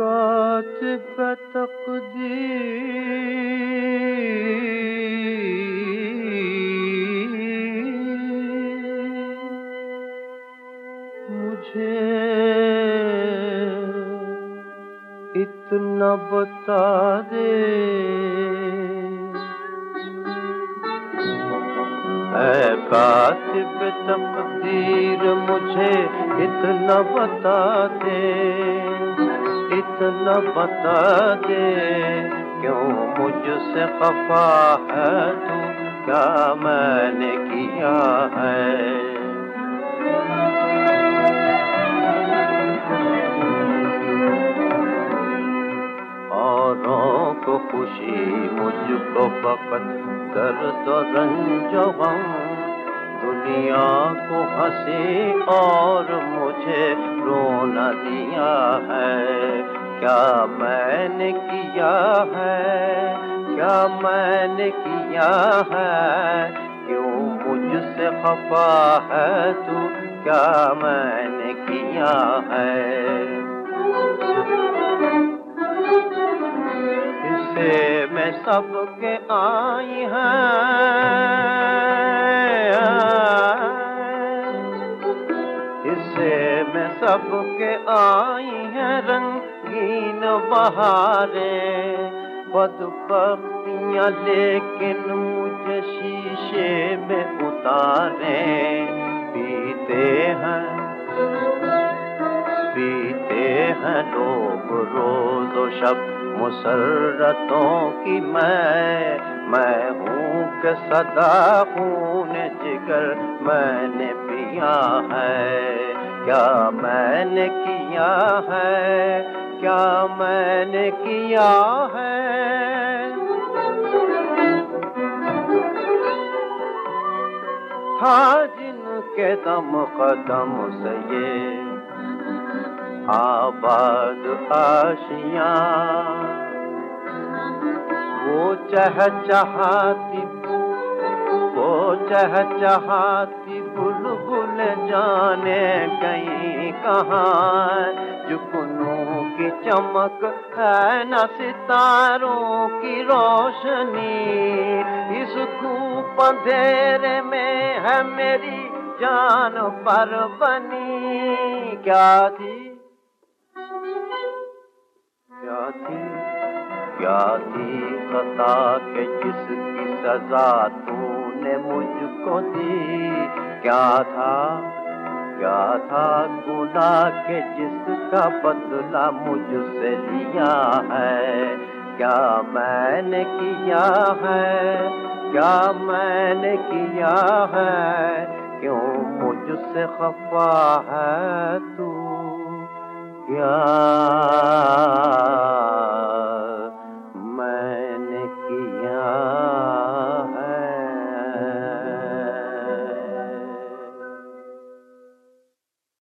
कातिब तकदीर मुझे इतना बता दे। कातिब तकदीर मुझे इतना बता दे। इतना बता दे, क्यों मुझसे खफा है तू? क्या मैंने किया है? औरों को खुशी मुझको फकत दर्द रंज गम दुनिया को हँसी और मुझे रोना दिया है। क्या मैंने किया है? क्या मैंने किया है? क्यों मुझसे खफा है तू? क्या मैंने किया है? इसे मैं सबके आई है। मैं सबके आई है रंगीन बहारे, बदबख्तियाँ लेकिन मुझे शीशे में उतारे। पीते हैं पीते हैं लोग रोज शब मुसरतों की मैं मैं हूँ कि सदा खून जिगर मैंने पिया है। क्या मैंने किया है? क्या मैंने किया है? था जिनके दम कदम से ये आबाद आशिया। वो चह चहाती वो चह चहाती, बुलबुल जाने गई कहाँ। जुगनू की चमक है न सितारों की रोशनी। इस धूप अंधेरे में है मेरी जान पर बनी। क्या थी? क्या थी? क्या थी खता के जिसकी सजा तूने मुझको दी। क्या था? क्या था गुना के जिसका बदला मुझसे लिया है? क्या मैंने किया है? क्या मैंने किया है? क्यों मुझसे खफा है तू? क्या